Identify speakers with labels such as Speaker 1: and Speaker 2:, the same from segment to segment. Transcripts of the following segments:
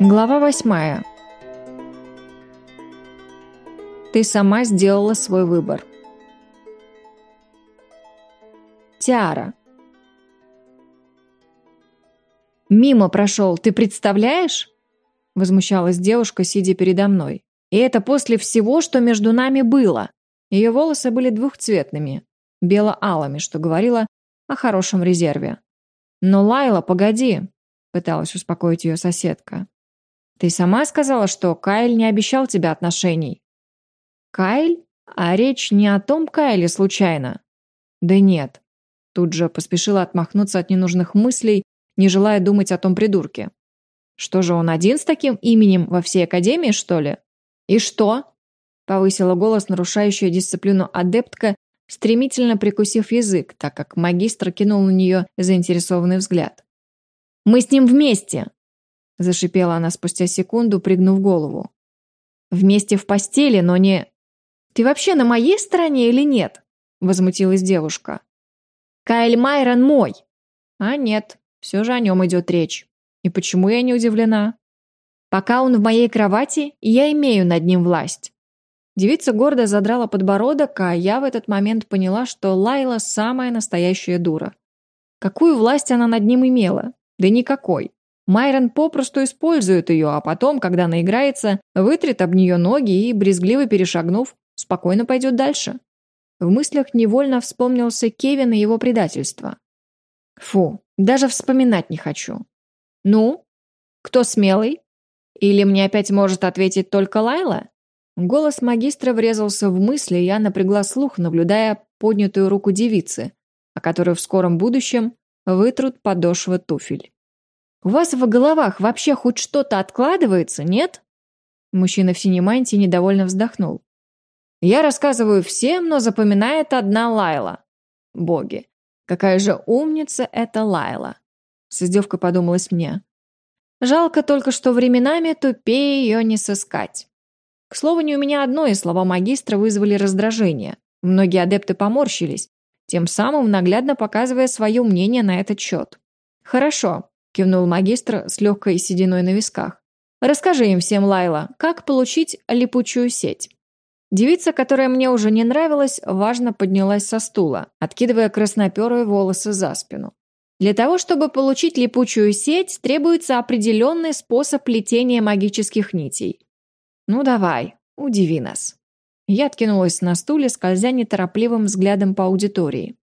Speaker 1: Глава восьмая. Ты сама сделала свой выбор. Тиара. «Мимо прошел, ты представляешь?» Возмущалась девушка, сидя передо мной. «И это после всего, что между нами было!» Ее волосы были двухцветными, бело-алыми, что говорило о хорошем резерве. «Но, Лайла, погоди!» Пыталась успокоить ее соседка. «Ты сама сказала, что Кайл не обещал тебе отношений». «Кайл? А речь не о том Кайле случайно?» «Да нет». Тут же поспешила отмахнуться от ненужных мыслей не желая думать о том придурке. Что же он один с таким именем во всей академии, что ли? И что? Повысила голос нарушающая дисциплину адептка, стремительно прикусив язык, так как магистр кинул на нее заинтересованный взгляд. «Мы с ним вместе!» Зашипела она спустя секунду, пригнув голову. «Вместе в постели, но не...» «Ты вообще на моей стороне или нет?» Возмутилась девушка. «Каэль Майрон мой!» «А нет, все же о нем идет речь. И почему я не удивлена? Пока он в моей кровати, я имею над ним власть. Девица гордо задрала подбородок, а я в этот момент поняла, что Лайла самая настоящая дура. Какую власть она над ним имела? Да никакой. Майрон попросту использует ее, а потом, когда наиграется, вытрет об нее ноги и, брезгливо перешагнув, спокойно пойдет дальше. В мыслях невольно вспомнился Кевин и его предательство. Фу, даже вспоминать не хочу. Ну, кто смелый? Или мне опять может ответить только Лайла? Голос магистра врезался в мысли, и я напрягла слух, наблюдая поднятую руку девицы, о которой в скором будущем вытрут подошвы туфель. «У вас в головах вообще хоть что-то откладывается, нет?» Мужчина в синей мантии недовольно вздохнул. «Я рассказываю всем, но запоминает одна Лайла. Боги, Какая же умница эта Лайла. С издевкой подумалось мне. Жалко только, что временами тупее ее не сыскать. К слову, не у меня одно, и слова магистра вызвали раздражение. Многие адепты поморщились, тем самым наглядно показывая свое мнение на этот счет. «Хорошо», – кивнул магистр с легкой сединой на висках. «Расскажи им всем, Лайла, как получить липучую сеть». Девица, которая мне уже не нравилась, важно поднялась со стула, откидывая красноперые волосы за спину. Для того, чтобы получить липучую сеть, требуется определенный способ плетения магических нитей. Ну давай, удиви нас. Я откинулась на стуле, скользя неторопливым взглядом по аудитории.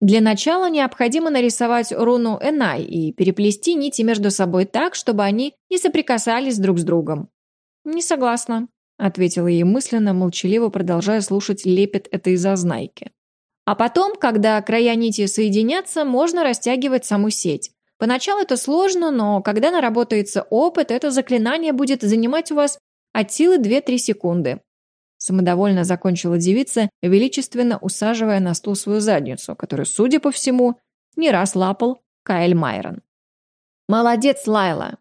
Speaker 1: Для начала необходимо нарисовать руну Энай и переплести нити между собой так, чтобы они не соприкасались друг с другом. Не согласна ответила ей мысленно, молчаливо продолжая слушать лепет этой зазнайки. А потом, когда края нити соединятся, можно растягивать саму сеть. Поначалу это сложно, но когда наработается опыт, это заклинание будет занимать у вас от силы 2-3 секунды. Самодовольно закончила девица, величественно усаживая на стул свою задницу, которую, судя по всему, не раз лапал Каэль Майрон. «Молодец, Лайла!»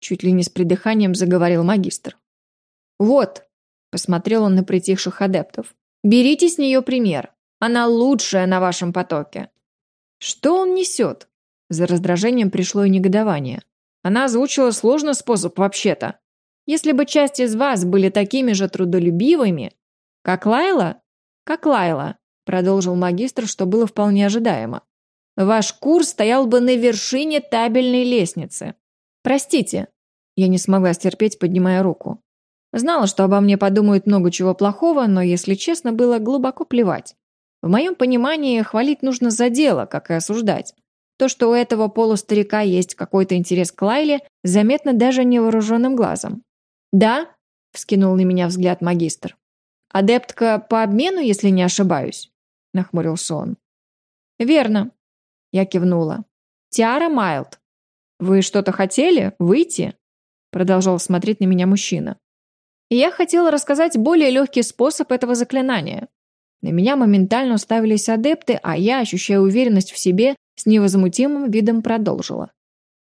Speaker 1: Чуть ли не с придыханием заговорил магистр. «Вот», – посмотрел он на притихших адептов, – «берите с нее пример. Она лучшая на вашем потоке». «Что он несет?» За раздражением пришло и негодование. Она озвучила сложный способ вообще-то. Если бы часть из вас были такими же трудолюбивыми, как Лайла, как Лайла, продолжил магистр, что было вполне ожидаемо. Ваш курс стоял бы на вершине табельной лестницы. Простите, я не смогла стерпеть, поднимая руку. Знала, что обо мне подумают много чего плохого, но, если честно, было глубоко плевать. В моем понимании, хвалить нужно за дело, как и осуждать. То, что у этого полустарика есть какой-то интерес к Лайле, заметно даже невооруженным глазом. «Да?» – вскинул на меня взгляд магистр. «Адептка по обмену, если не ошибаюсь?» – нахмурился он. «Верно», – я кивнула. «Тиара Майлд. Вы что-то хотели? Выйти?» – продолжал смотреть на меня мужчина. Я хотела рассказать более легкий способ этого заклинания. На меня моментально уставились адепты, а я, ощущая уверенность в себе, с невозмутимым видом продолжила.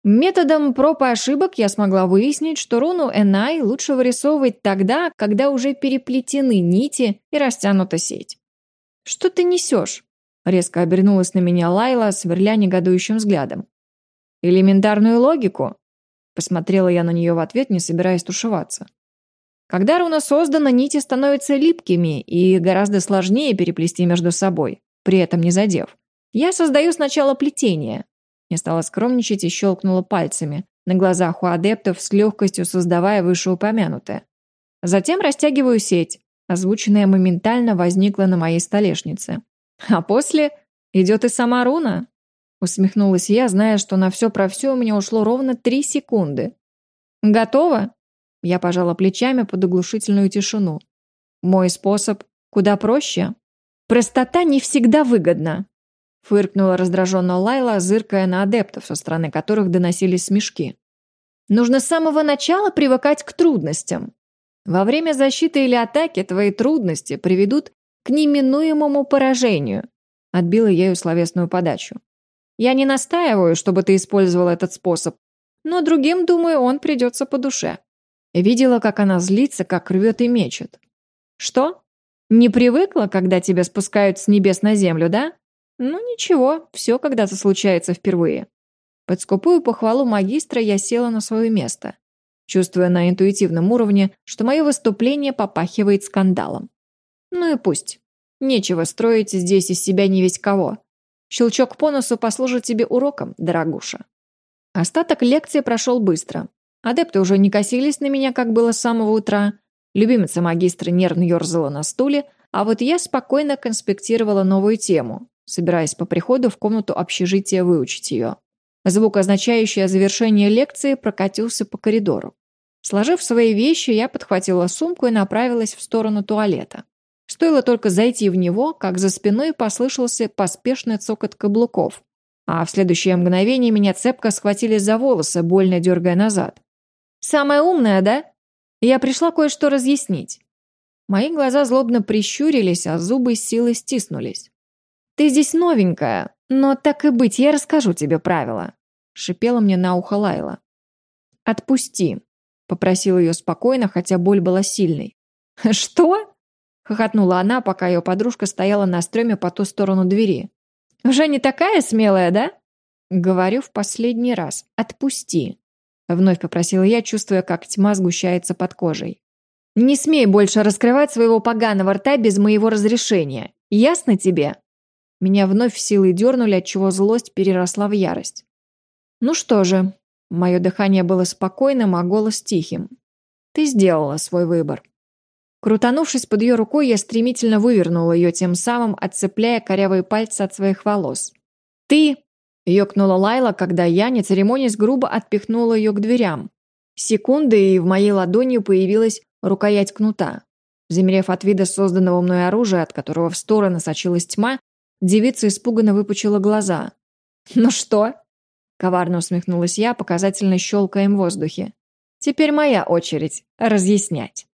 Speaker 1: Методом проб и ошибок я смогла выяснить, что руну Энай лучше вырисовывать тогда, когда уже переплетены нити и растянута сеть. «Что ты несешь?» – резко обернулась на меня Лайла, сверля негодующим взглядом. «Элементарную логику», Посмотрела я на нее в ответ, не собираясь тушеваться. Когда руна создана, нити становятся липкими и гораздо сложнее переплести между собой, при этом не задев. Я создаю сначала плетение. Не стала скромничать и щелкнула пальцами, на глазах у адептов с легкостью создавая вышеупомянутое. Затем растягиваю сеть, озвученная моментально возникла на моей столешнице. А после идет и сама руна. Усмехнулась я, зная, что на все про все у меня ушло ровно три секунды. «Готово?» Я пожала плечами под оглушительную тишину. «Мой способ куда проще. Простота не всегда выгодна», фыркнула раздраженно Лайла, зыркая на адептов, со стороны которых доносились смешки. «Нужно с самого начала привыкать к трудностям. Во время защиты или атаки твои трудности приведут к неминуемому поражению», отбила ею словесную подачу. «Я не настаиваю, чтобы ты использовал этот способ, но другим, думаю, он придется по душе». Видела, как она злится, как рвет и мечет. «Что? Не привыкла, когда тебя спускают с небес на землю, да? Ну ничего, все когда-то случается впервые». Под скупую похвалу магистра я села на свое место, чувствуя на интуитивном уровне, что мое выступление попахивает скандалом. Ну и пусть. Нечего строить здесь из себя не весь кого. Щелчок по носу послужит тебе уроком, дорогуша. Остаток лекции прошел быстро. Адепты уже не косились на меня, как было с самого утра. Любимица магистра нервно ерзала на стуле, а вот я спокойно конспектировала новую тему, собираясь по приходу в комнату общежития выучить ее. Звук, означающий завершение лекции, прокатился по коридору. Сложив свои вещи, я подхватила сумку и направилась в сторону туалета. Стоило только зайти в него, как за спиной послышался поспешный цокот каблуков, а в следующее мгновение меня цепко схватили за волосы, больно дергая назад. «Самая умная, да? Я пришла кое-что разъяснить». Мои глаза злобно прищурились, а зубы с силой стиснулись. «Ты здесь новенькая, но так и быть, я расскажу тебе правила», — шипела мне на ухо Лайла. «Отпусти», — попросила ее спокойно, хотя боль была сильной. «Что?» — хохотнула она, пока ее подружка стояла на стреме по ту сторону двери. «Уже не такая смелая, да?» «Говорю в последний раз. Отпусти. Вновь попросила я, чувствуя, как тьма сгущается под кожей. «Не смей больше раскрывать своего поганого рта без моего разрешения. Ясно тебе?» Меня вновь силой дернули, отчего злость переросла в ярость. «Ну что же?» Мое дыхание было спокойным, а голос тихим. «Ты сделала свой выбор». Крутанувшись под ее рукой, я стремительно вывернула ее, тем самым отцепляя корявые пальцы от своих волос. «Ты Ёкнула Лайла, когда я, не церемонясь, грубо отпихнула ее к дверям. Секунды, и в моей ладони появилась рукоять кнута. Замерев от вида созданного мной оружия, от которого в стороны сочилась тьма, девица испуганно выпучила глаза. «Ну что?» – коварно усмехнулась я, показательно щелкая им в воздухе. «Теперь моя очередь разъяснять».